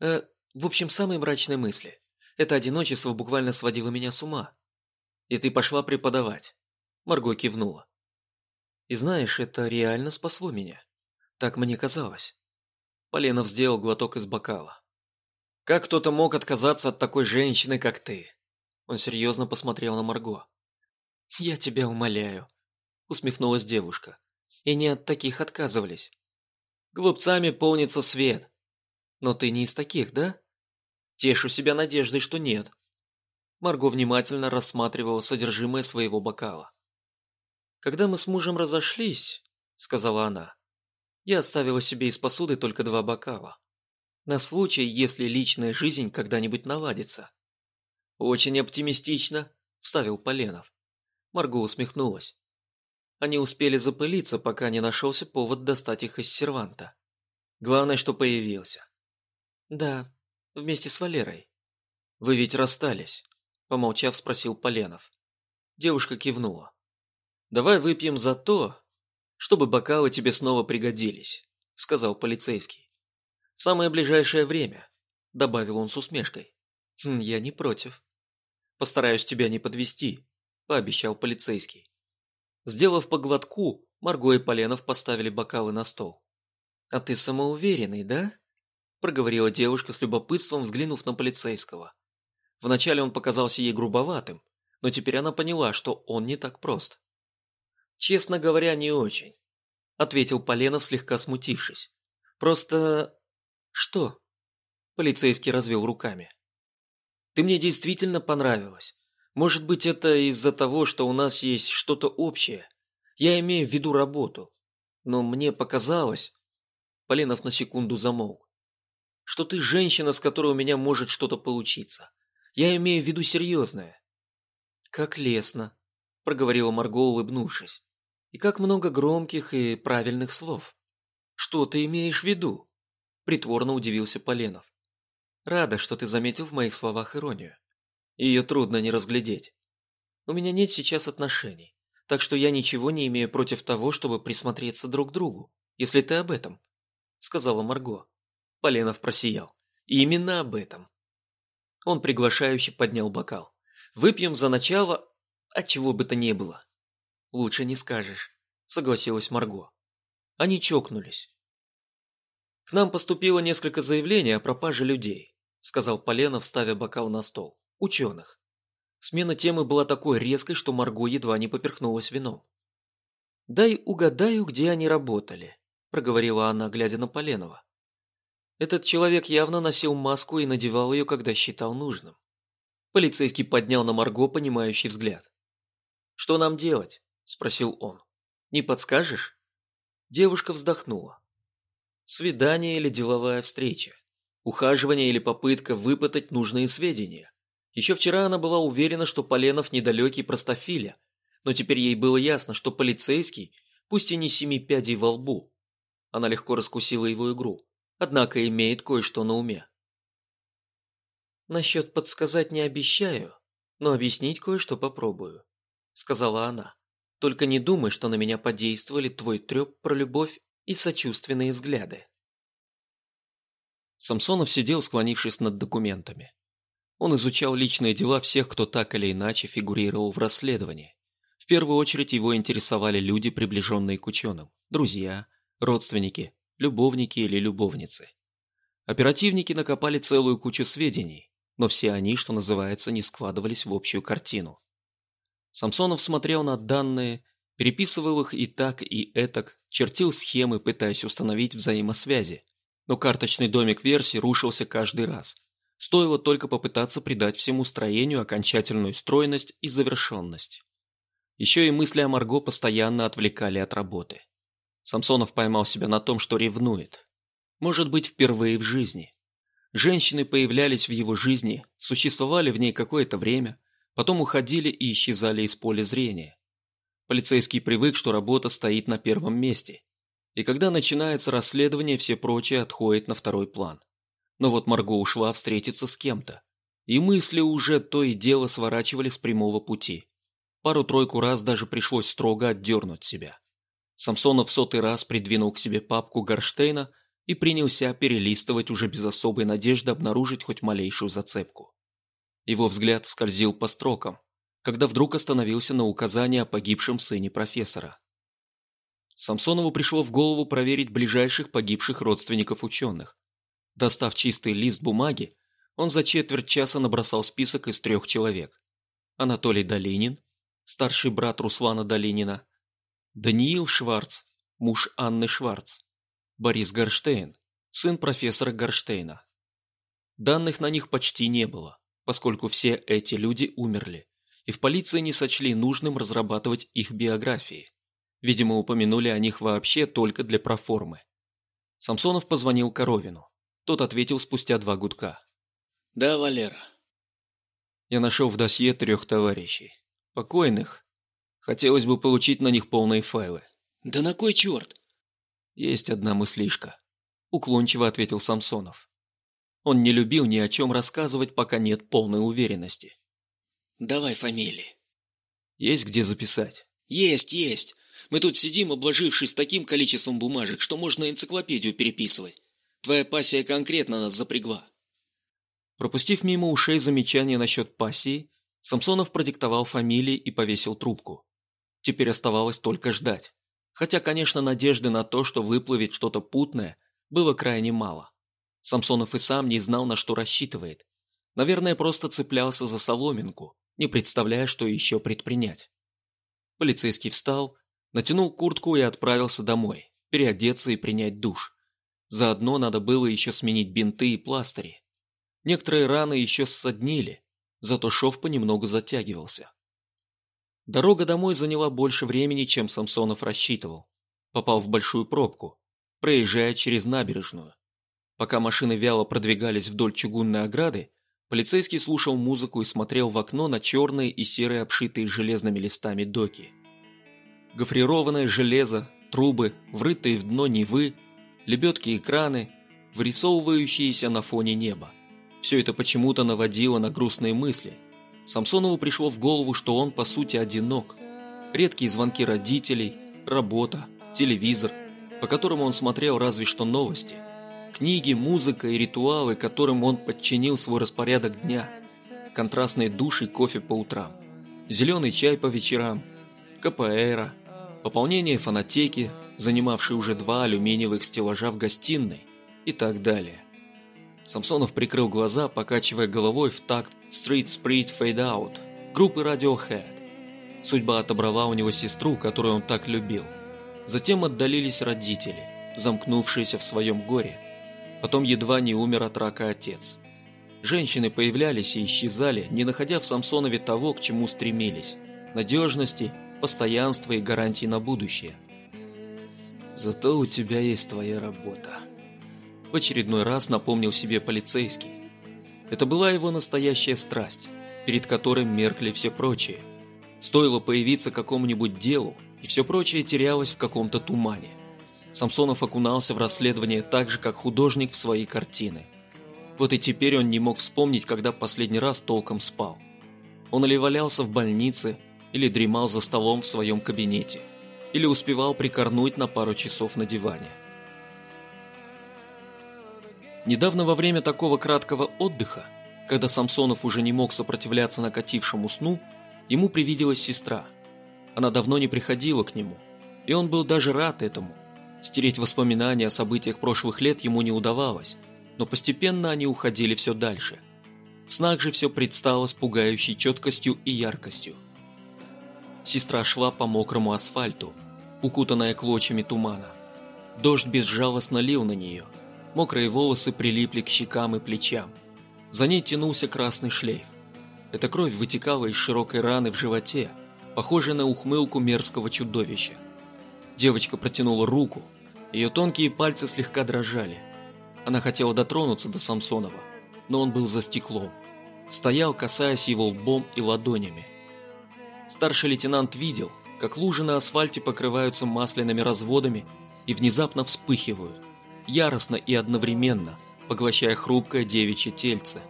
о... В общем, самые мрачные мысли. Это одиночество буквально сводило меня с ума. И ты пошла преподавать. Марго кивнула. И знаешь, это реально спасло меня. Так мне казалось. Поленов сделал глоток из бокала. Как кто-то мог отказаться от такой женщины, как ты? Он серьезно посмотрел на Марго. Я тебя умоляю, усмехнулась девушка. И не от таких отказывались. Глупцами полнится свет. Но ты не из таких, да? Тешу себя надеждой, что нет. Марго внимательно рассматривала содержимое своего бокала. Когда мы с мужем разошлись, сказала она, я оставила себе из посуды только два бокала. На случай, если личная жизнь когда-нибудь наладится. Очень оптимистично, вставил Поленов. Марго усмехнулась. Они успели запылиться, пока не нашелся повод достать их из серванта. Главное, что появился. Да, вместе с Валерой. Вы ведь расстались, помолчав, спросил Поленов. Девушка кивнула. Давай выпьем за то, чтобы бокалы тебе снова пригодились, сказал полицейский. В самое ближайшее время, добавил он с усмешкой. Хм, я не против. Постараюсь тебя не подвести, пообещал полицейский. Сделав по глотку, Марго и Поленов поставили бокалы на стол. А ты самоуверенный, да? проговорила девушка с любопытством, взглянув на полицейского. Вначале он показался ей грубоватым, но теперь она поняла, что он не так прост. «Честно говоря, не очень», — ответил Поленов, слегка смутившись. «Просто...» «Что?» — полицейский развел руками. «Ты мне действительно понравилась. Может быть, это из-за того, что у нас есть что-то общее. Я имею в виду работу. Но мне показалось...» Поленов на секунду замолк что ты женщина, с которой у меня может что-то получиться. Я имею в виду серьезное». «Как лестно», – проговорила Марго, улыбнувшись. «И как много громких и правильных слов». «Что ты имеешь в виду?» – притворно удивился Поленов. «Рада, что ты заметил в моих словах иронию. Ее трудно не разглядеть. У меня нет сейчас отношений, так что я ничего не имею против того, чтобы присмотреться друг к другу, если ты об этом», – сказала Марго. Поленов просиял. именно об этом. Он приглашающе поднял бокал. Выпьем за начало, от чего бы то ни было. Лучше не скажешь, согласилась Марго. Они чокнулись. К нам поступило несколько заявлений о пропаже людей, сказал Поленов, ставя бокал на стол. Ученых. Смена темы была такой резкой, что Марго едва не поперхнулась вином. «Дай угадаю, где они работали», – проговорила она, глядя на Поленова. Этот человек явно носил маску и надевал ее, когда считал нужным. Полицейский поднял на Марго понимающий взгляд. «Что нам делать?» – спросил он. «Не подскажешь?» Девушка вздохнула. Свидание или деловая встреча. Ухаживание или попытка выпытать нужные сведения. Еще вчера она была уверена, что Поленов недалекий простофиля, но теперь ей было ясно, что полицейский, пусть и не семи пядей во лбу. Она легко раскусила его игру однако имеет кое-что на уме. «Насчет подсказать не обещаю, но объяснить кое-что попробую», — сказала она. «Только не думай, что на меня подействовали твой треп про любовь и сочувственные взгляды». Самсонов сидел, склонившись над документами. Он изучал личные дела всех, кто так или иначе фигурировал в расследовании. В первую очередь его интересовали люди, приближенные к ученым, друзья, родственники, любовники или любовницы. Оперативники накопали целую кучу сведений, но все они, что называется, не складывались в общую картину. Самсонов смотрел на данные, переписывал их и так, и этак, чертил схемы, пытаясь установить взаимосвязи. Но карточный домик версии рушился каждый раз. Стоило только попытаться придать всему строению окончательную стройность и завершенность. Еще и мысли о Марго постоянно отвлекали от работы. Самсонов поймал себя на том, что ревнует. Может быть, впервые в жизни. Женщины появлялись в его жизни, существовали в ней какое-то время, потом уходили и исчезали из поля зрения. Полицейский привык, что работа стоит на первом месте. И когда начинается расследование, все прочее отходит на второй план. Но вот Марго ушла встретиться с кем-то. И мысли уже то и дело сворачивали с прямого пути. Пару-тройку раз даже пришлось строго отдернуть себя. Самсонов сотый раз придвинул к себе папку Горштейна и принялся перелистывать уже без особой надежды обнаружить хоть малейшую зацепку. Его взгляд скользил по строкам, когда вдруг остановился на указании о погибшем сыне профессора. Самсонову пришло в голову проверить ближайших погибших родственников ученых. Достав чистый лист бумаги, он за четверть часа набросал список из трех человек. Анатолий Долинин, старший брат Руслана Долинина, Даниил Шварц, муж Анны Шварц, Борис Горштейн, сын профессора Горштейна. Данных на них почти не было, поскольку все эти люди умерли, и в полиции не сочли нужным разрабатывать их биографии. Видимо, упомянули о них вообще только для проформы. Самсонов позвонил Коровину. Тот ответил спустя два гудка. «Да, Валера». Я нашел в досье трех товарищей. Покойных. Хотелось бы получить на них полные файлы. «Да на кой черт?» «Есть одна мыслишка», – уклончиво ответил Самсонов. Он не любил ни о чем рассказывать, пока нет полной уверенности. «Давай фамилии». «Есть где записать?» «Есть, есть. Мы тут сидим, обложившись таким количеством бумажек, что можно энциклопедию переписывать. Твоя пассия конкретно нас запрягла». Пропустив мимо ушей замечание насчет пассии, Самсонов продиктовал фамилии и повесил трубку. Теперь оставалось только ждать. Хотя, конечно, надежды на то, что выплывет что-то путное, было крайне мало. Самсонов и сам не знал, на что рассчитывает. Наверное, просто цеплялся за соломинку, не представляя, что еще предпринять. Полицейский встал, Натянул куртку и отправился домой, переодеться и принять душ. Заодно надо было еще сменить бинты и пластыри. Некоторые раны еще ссоднили, зато шов понемногу затягивался. Дорога домой заняла больше времени, чем Самсонов рассчитывал. Попал в большую пробку, проезжая через набережную. Пока машины вяло продвигались вдоль чугунной ограды, полицейский слушал музыку и смотрел в окно на черные и серые обшитые железными листами доки гофрированное железо, трубы, врытые в дно Невы, лебедки и краны, вырисовывающиеся на фоне неба. Все это почему-то наводило на грустные мысли. Самсонову пришло в голову, что он по сути одинок. Редкие звонки родителей, работа, телевизор, по которому он смотрел разве что новости. Книги, музыка и ритуалы, которым он подчинил свой распорядок дня. Контрастные души, кофе по утрам. Зеленый чай по вечерам. КПРа, пополнение фонотеки, занимавшей уже два алюминиевых стеллажа в гостиной и так далее. Самсонов прикрыл глаза, покачивая головой в такт Street Spree Fade Out группы Radiohead. Судьба отобрала у него сестру, которую он так любил. Затем отдалились родители, замкнувшиеся в своем горе. Потом едва не умер от рака отец. Женщины появлялись и исчезали, не находя в Самсонове того, к чему стремились – надежности – постоянства и гарантий на будущее. Зато у тебя есть твоя работа. В очередной раз напомнил себе полицейский. Это была его настоящая страсть, перед которой меркли все прочие. Стоило появиться какому-нибудь делу, и все прочее терялось в каком-то тумане. Самсонов окунался в расследование так же, как художник в свои картины. Вот и теперь он не мог вспомнить, когда последний раз толком спал. Он или валялся в больнице, или дремал за столом в своем кабинете, или успевал прикорнуть на пару часов на диване. Недавно во время такого краткого отдыха, когда Самсонов уже не мог сопротивляться накатившему сну, ему привиделась сестра. Она давно не приходила к нему, и он был даже рад этому. Стереть воспоминания о событиях прошлых лет ему не удавалось, но постепенно они уходили все дальше. В снах же все предстало с пугающей четкостью и яркостью. Сестра шла по мокрому асфальту, укутанная клочьями тумана. Дождь безжалостно лил на нее. Мокрые волосы прилипли к щекам и плечам. За ней тянулся красный шлейф. Эта кровь вытекала из широкой раны в животе, похожей на ухмылку мерзкого чудовища. Девочка протянула руку, ее тонкие пальцы слегка дрожали. Она хотела дотронуться до Самсонова, но он был за стеклом. Стоял, касаясь его лбом и ладонями. Старший лейтенант видел, как лужи на асфальте покрываются масляными разводами и внезапно вспыхивают, яростно и одновременно, поглощая хрупкое девичье тельце.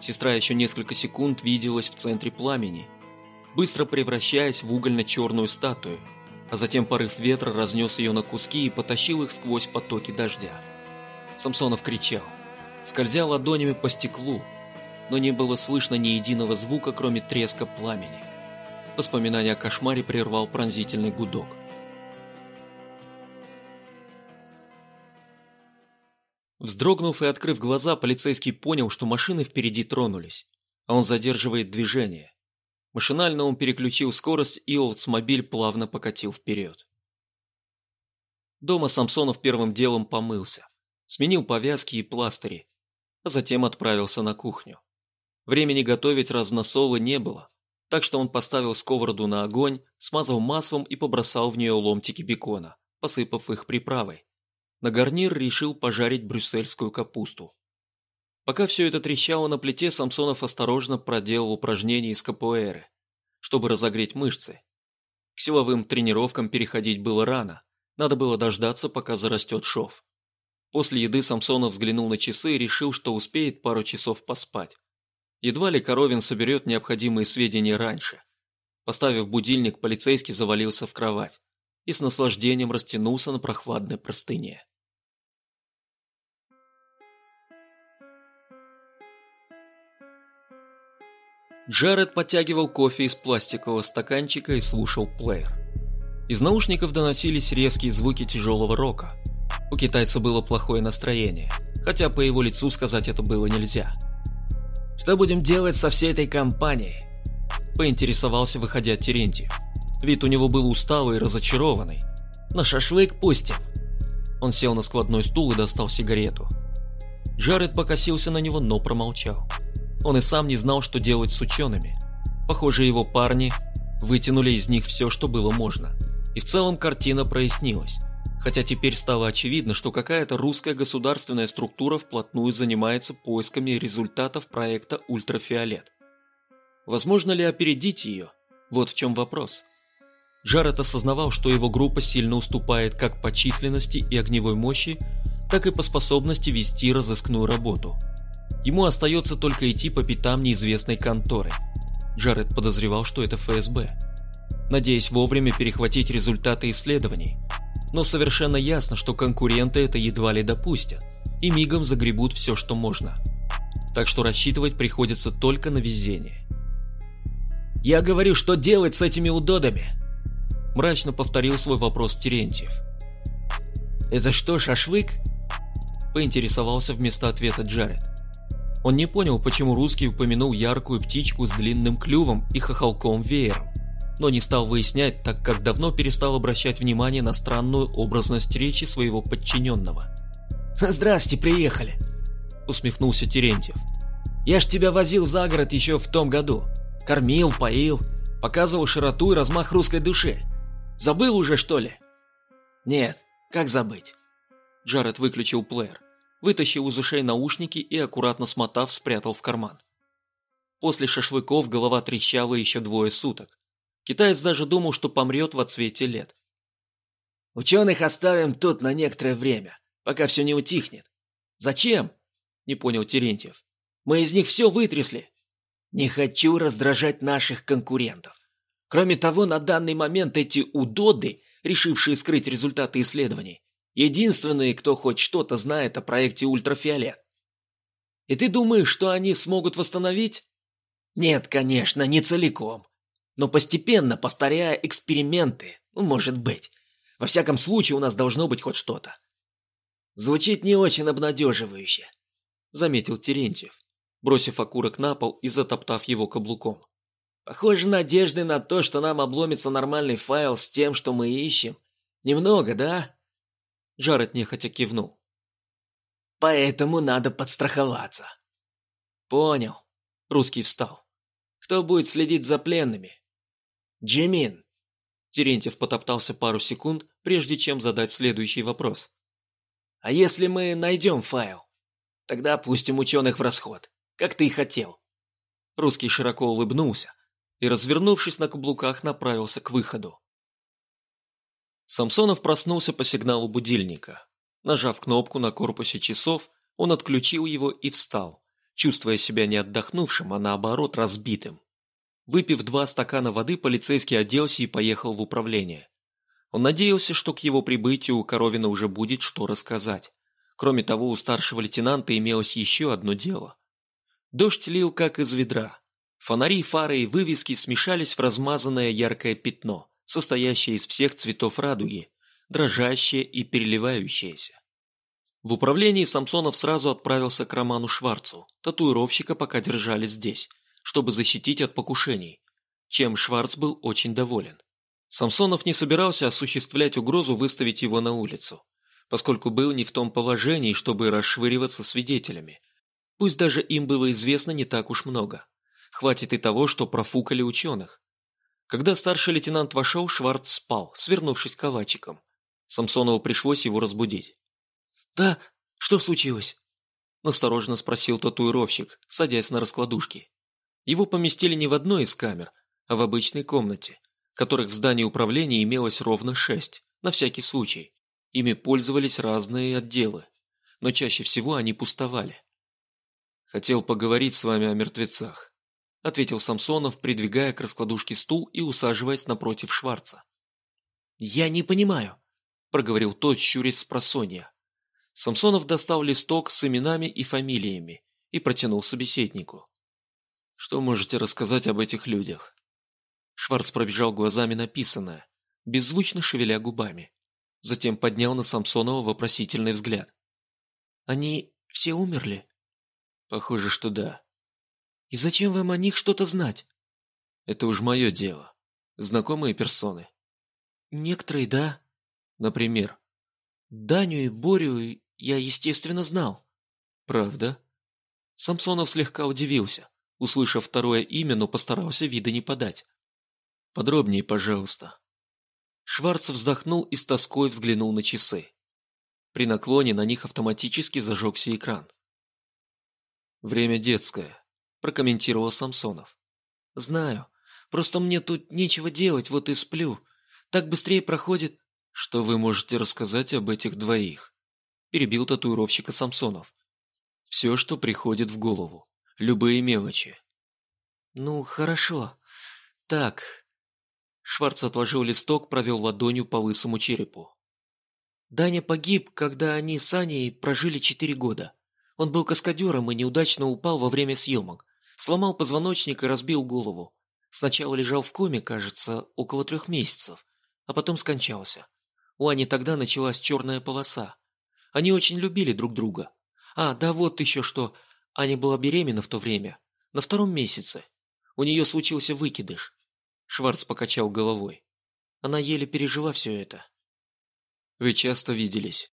Сестра еще несколько секунд виделась в центре пламени, быстро превращаясь в угольно-черную статую, а затем порыв ветра разнес ее на куски и потащил их сквозь потоки дождя. Самсонов кричал, скользя ладонями по стеклу, но не было слышно ни единого звука, кроме треска пламени. Воспоминание о кошмаре прервал пронзительный гудок. Вздрогнув и открыв глаза, полицейский понял, что машины впереди тронулись, а он задерживает движение. Машинально он переключил скорость, и Олдсмобиль плавно покатил вперед. Дома Самсонов первым делом помылся, сменил повязки и пластыри, а затем отправился на кухню. Времени готовить разносолы не было, так что он поставил сковороду на огонь, смазал маслом и побросал в нее ломтики бекона, посыпав их приправой. На гарнир решил пожарить брюссельскую капусту. Пока все это трещало на плите, Самсонов осторожно проделал упражнения из капуэры, чтобы разогреть мышцы. К силовым тренировкам переходить было рано, надо было дождаться, пока зарастет шов. После еды Самсонов взглянул на часы и решил, что успеет пару часов поспать. Едва ли Коровин соберет необходимые сведения раньше. Поставив будильник, полицейский завалился в кровать и с наслаждением растянулся на прохладной простыне. Джаред подтягивал кофе из пластикового стаканчика и слушал плеер. Из наушников доносились резкие звуки тяжелого рока. У китайца было плохое настроение, хотя по его лицу сказать это было нельзя. «Что будем делать со всей этой компанией?» Поинтересовался, выходя Терентьев. Вид у него был усталый и разочарованный. «На шашлык пустим!» Он сел на складной стул и достал сигарету. Джаред покосился на него, но промолчал. Он и сам не знал, что делать с учеными. Похоже, его парни вытянули из них все, что было можно. И в целом картина прояснилась. Хотя теперь стало очевидно, что какая-то русская государственная структура вплотную занимается поисками результатов проекта «Ультрафиолет». Возможно ли опередить ее? Вот в чем вопрос. Джаред осознавал, что его группа сильно уступает как по численности и огневой мощи, так и по способности вести разыскную работу – Ему остается только идти по пятам неизвестной конторы. Джаред подозревал, что это ФСБ. Надеясь вовремя перехватить результаты исследований. Но совершенно ясно, что конкуренты это едва ли допустят и мигом загребут все, что можно. Так что рассчитывать приходится только на везение. «Я говорю, что делать с этими удодами?» Мрачно повторил свой вопрос Терентьев. «Это что, шашлык?» Поинтересовался вместо ответа Джаред. Он не понял, почему русский упомянул яркую птичку с длинным клювом и хохолком веером, но не стал выяснять, так как давно перестал обращать внимание на странную образность речи своего подчиненного. *laughs* «Здрасте, приехали!» – усмехнулся Терентьев. «Я ж тебя возил за город еще в том году. Кормил, поил, показывал широту и размах русской души. Забыл уже, что ли?» «Нет, как забыть?» Джаред выключил плеер вытащил из ушей наушники и, аккуратно смотав, спрятал в карман. После шашлыков голова трещала еще двое суток. Китаец даже думал, что помрет в отсвете лет. «Ученых оставим тут на некоторое время, пока все не утихнет». «Зачем?» – не понял Терентьев. «Мы из них все вытрясли». «Не хочу раздражать наших конкурентов. Кроме того, на данный момент эти удоды, решившие скрыть результаты исследований, Единственные, кто хоть что-то знает о проекте «Ультрафиолет». И ты думаешь, что они смогут восстановить? Нет, конечно, не целиком. Но постепенно, повторяя эксперименты, ну, может быть. Во всяком случае, у нас должно быть хоть что-то. Звучит не очень обнадеживающе, заметил Терентьев, бросив окурок на пол и затоптав его каблуком. Похоже, надежды на то, что нам обломится нормальный файл с тем, что мы ищем. Немного, да? Жаред нехотя кивнул. «Поэтому надо подстраховаться». «Понял». Русский встал. «Кто будет следить за пленными?» «Джимин». Терентьев потоптался пару секунд, прежде чем задать следующий вопрос. «А если мы найдем файл? Тогда пустим ученых в расход, как ты и хотел». Русский широко улыбнулся и, развернувшись на каблуках, направился к выходу. Самсонов проснулся по сигналу будильника. Нажав кнопку на корпусе часов, он отключил его и встал, чувствуя себя не отдохнувшим, а наоборот разбитым. Выпив два стакана воды, полицейский оделся и поехал в управление. Он надеялся, что к его прибытию у Коровина уже будет что рассказать. Кроме того, у старшего лейтенанта имелось еще одно дело. Дождь лил как из ведра. Фонари, фары и вывески смешались в размазанное яркое пятно, состоящее из всех цветов радуги, дрожащее и переливающееся. В управлении Самсонов сразу отправился к Роману Шварцу, татуировщика пока держали здесь, чтобы защитить от покушений, чем Шварц был очень доволен. Самсонов не собирался осуществлять угрозу выставить его на улицу, поскольку был не в том положении, чтобы расшвыриваться свидетелями. Пусть даже им было известно не так уж много. Хватит и того, что профукали ученых. Когда старший лейтенант вошел, Шварц спал, свернувшись калачиком. Самсонову пришлось его разбудить. «Да, что случилось?» – настороженно спросил татуировщик, садясь на раскладушки. Его поместили не в одной из камер, а в обычной комнате, которых в здании управления имелось ровно шесть, на всякий случай. Ими пользовались разные отделы, но чаще всего они пустовали. «Хотел поговорить с вами о мертвецах», – ответил Самсонов, придвигая к раскладушке стул и усаживаясь напротив Шварца. «Я не понимаю», – проговорил тот, щурясь с просонья. Самсонов достал листок с именами и фамилиями и протянул собеседнику. «Что можете рассказать об этих людях?» Шварц пробежал глазами написанное, беззвучно шевеля губами. Затем поднял на Самсонова вопросительный взгляд. «Они все умерли?» «Похоже, что да». «И зачем вам о них что-то знать?» «Это уж мое дело. Знакомые персоны». «Некоторые, да». «Например?» «Даню и Борю я, естественно, знал. Правда? Самсонов слегка удивился, услышав второе имя, но постарался вида не подать. Подробнее, пожалуйста. Шварц вздохнул и с тоской взглянул на часы. При наклоне на них автоматически зажегся экран. «Время детское», – прокомментировал Самсонов. «Знаю. Просто мне тут нечего делать, вот и сплю. Так быстрее проходит...» «Что вы можете рассказать об этих двоих?» перебил татуировщика Самсонов. Все, что приходит в голову. Любые мелочи. Ну, хорошо. Так. Шварц отложил листок, провел ладонью по лысому черепу. Даня погиб, когда они с Аней прожили четыре года. Он был каскадером и неудачно упал во время съемок. Сломал позвоночник и разбил голову. Сначала лежал в коме, кажется, около трех месяцев, а потом скончался. У Ани тогда началась черная полоса. Они очень любили друг друга. А, да вот еще что. Аня была беременна в то время. На втором месяце. У нее случился выкидыш. Шварц покачал головой. Она еле пережила все это. Вы часто виделись?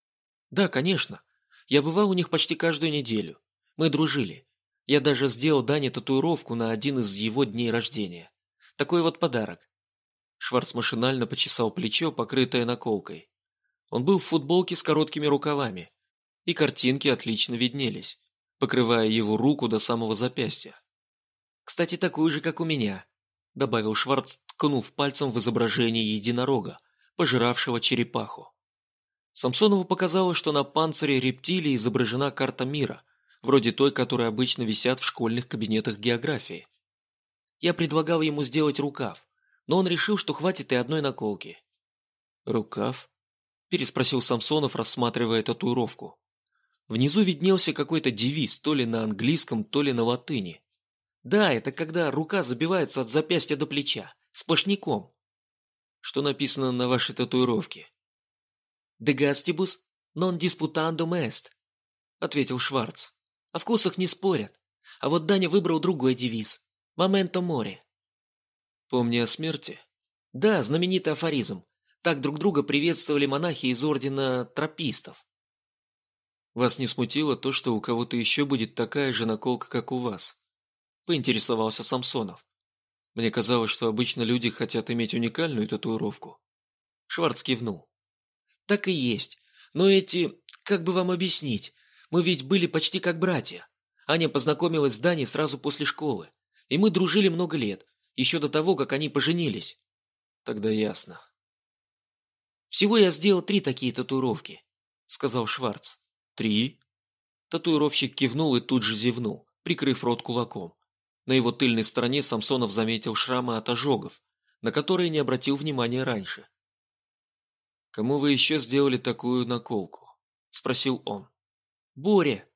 Да, конечно. Я бывал у них почти каждую неделю. Мы дружили. Я даже сделал Дане татуировку на один из его дней рождения. Такой вот подарок. Шварц машинально почесал плечо, покрытое наколкой. Он был в футболке с короткими рукавами, и картинки отлично виднелись, покрывая его руку до самого запястья. «Кстати, такую же, как у меня», – добавил Шварц, ткнув пальцем в изображение единорога, пожиравшего черепаху. Самсонову показалось, что на панцире рептилии изображена карта мира, вроде той, которая обычно висят в школьных кабинетах географии. Я предлагал ему сделать рукав, но он решил, что хватит и одной наколки. «Рукав?» переспросил Самсонов, рассматривая татуировку. Внизу виднелся какой-то девиз, то ли на английском, то ли на латыни. Да, это когда рука забивается от запястья до плеча, сплошняком. Что написано на вашей татуировке? «De gastibus non disputandum est», — ответил Шварц. «О вкусах не спорят. А вот Даня выбрал другой девиз. «Моменто море». «Помни о смерти?» Да, знаменитый афоризм. Так друг друга приветствовали монахи из ордена тропистов. Вас не смутило то, что у кого-то еще будет такая же наколка, как у вас? Поинтересовался Самсонов. Мне казалось, что обычно люди хотят иметь уникальную татуировку. Шварц кивнул. Так и есть. Но эти, как бы вам объяснить, мы ведь были почти как братья. Аня познакомилась с Даней сразу после школы. И мы дружили много лет, еще до того, как они поженились. Тогда ясно. Всего я сделал три такие татуировки, сказал Шварц. Три? Татуировщик кивнул и тут же зевнул, прикрыв рот кулаком. На его тыльной стороне Самсонов заметил шрамы от ожогов, на которые не обратил внимания раньше. «Кому вы еще сделали такую наколку?» – спросил он. «Боре».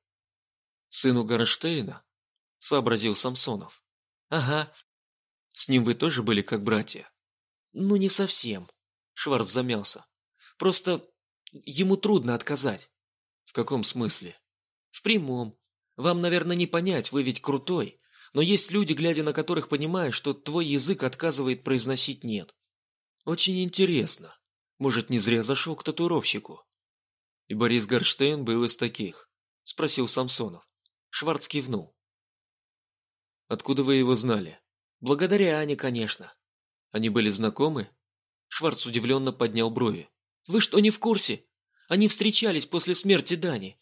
«Сыну Горштейна?» – сообразил Самсонов. «Ага». «С ним вы тоже были как братья?» «Ну, не совсем», – Шварц замялся. «Просто ему трудно отказать». «В каком смысле?» «В прямом. Вам, наверное, не понять, вы ведь крутой, но есть люди, глядя на которых понимаешь, что твой язык отказывает произносить «нет». Очень интересно. Может, не зря зашел к татуировщику? И Борис Горштейн был из таких, спросил Самсонов. Шварц кивнул. Откуда вы его знали? Благодаря Ане, конечно. Они были знакомы? Шварц удивленно поднял брови. Вы что, не в курсе? Они встречались после смерти Дани.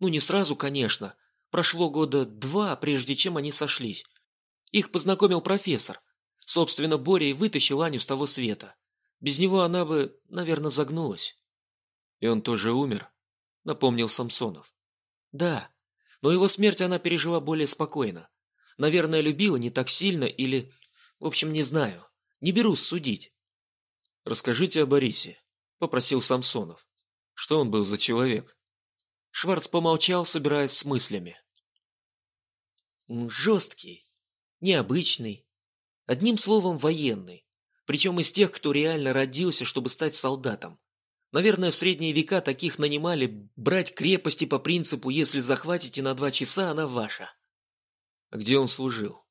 Ну, не сразу, конечно. Прошло года два, прежде чем они сошлись. Их познакомил профессор. Собственно, Боря и вытащил Аню с того света. Без него она бы, наверное, загнулась. И он тоже умер, напомнил Самсонов. Да, но его смерть она пережила более спокойно. Наверное, любила не так сильно или... В общем, не знаю. Не берусь судить. Расскажите о Борисе, попросил Самсонов. Что он был за человек? Шварц помолчал, собираясь с мыслями. Жесткий, необычный, одним словом, военный. Причем из тех, кто реально родился, чтобы стать солдатом. Наверное, в средние века таких нанимали брать крепости по принципу «если захватите на два часа, она ваша». А где он служил?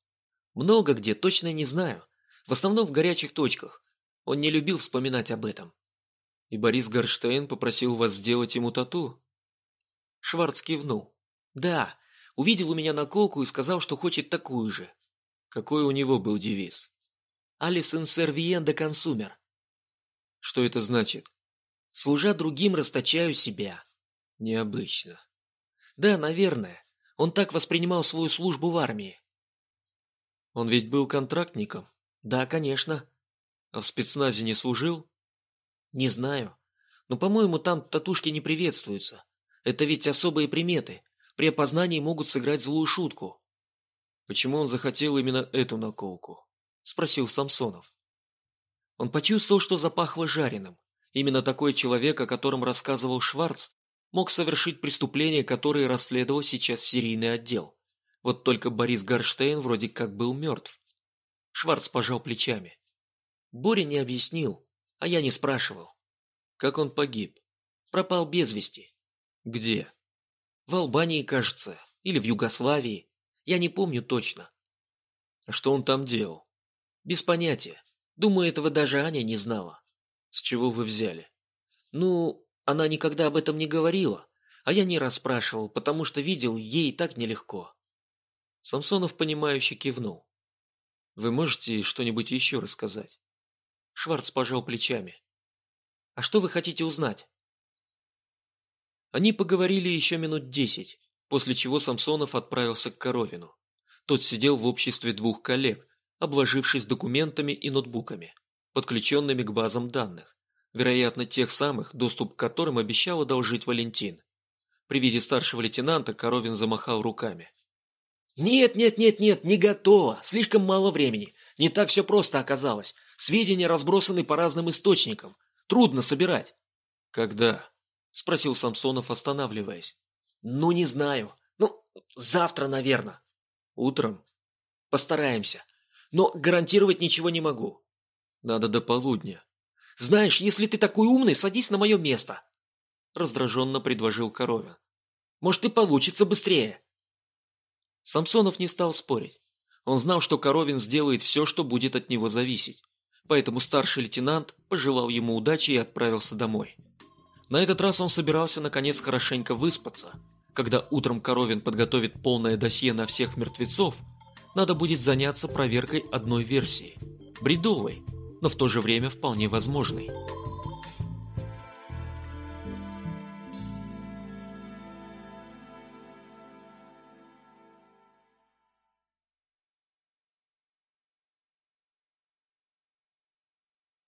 Много где, точно не знаю. В основном в горячих точках. Он не любил вспоминать об этом. И Борис Горштейн попросил вас сделать ему тату? Шварц кивнул. Да, увидел у меня наколку и сказал, что хочет такую же. Какой у него был девиз? «Алис инсервиен де консумер». Что это значит? Служа другим, расточаю себя. Необычно. Да, наверное. Он так воспринимал свою службу в армии. Он ведь был контрактником? Да, конечно. А в спецназе не служил? Не знаю. Но, по-моему, там татушки не приветствуются. Это ведь особые приметы. При опознании могут сыграть злую шутку. Почему он захотел именно эту наколку? Спросил Самсонов. Он почувствовал, что запахло жареным. Именно такой человек, о котором рассказывал Шварц, мог совершить преступление, которое расследовал сейчас серийный отдел. Вот только Борис Гарштейн вроде как был мертв. Шварц пожал плечами. Боря не объяснил, а я не спрашивал. Как он погиб? Пропал без вести. Где? В Албании, кажется, или в Югославии. Я не помню точно. А что он там делал? Без понятия. Думаю, этого даже Аня не знала. С чего вы взяли? Ну, она никогда об этом не говорила, а я не расспрашивал, потому что видел, ей так нелегко. Самсонов, понимающе кивнул. Вы можете что-нибудь еще рассказать? Шварц пожал плечами. А что вы хотите узнать? Они поговорили еще минут десять, после чего Самсонов отправился к Коровину. Тот сидел в обществе двух коллег, обложившись документами и ноутбуками, подключенными к базам данных, вероятно, тех самых, доступ к которым обещал одолжить Валентин. При виде старшего лейтенанта Коровин замахал руками. «Нет, нет, нет, нет, не готово. Слишком мало времени. Не так все просто оказалось. Сведения разбросаны по разным источникам. Трудно собирать». «Когда?» – спросил Самсонов, останавливаясь. «Ну, не знаю. Ну, завтра, наверное». «Утром?» «Постараемся но гарантировать ничего не могу. Надо до полудня. Знаешь, если ты такой умный, садись на мое место. Раздраженно предложил Коровин. Может и получится быстрее. Самсонов не стал спорить. Он знал, что Коровин сделает все, что будет от него зависеть. Поэтому старший лейтенант пожелал ему удачи и отправился домой. На этот раз он собирался наконец хорошенько выспаться. Когда утром Коровин подготовит полное досье на всех мертвецов, надо будет заняться проверкой одной версии. Бредовой, но в то же время вполне возможной.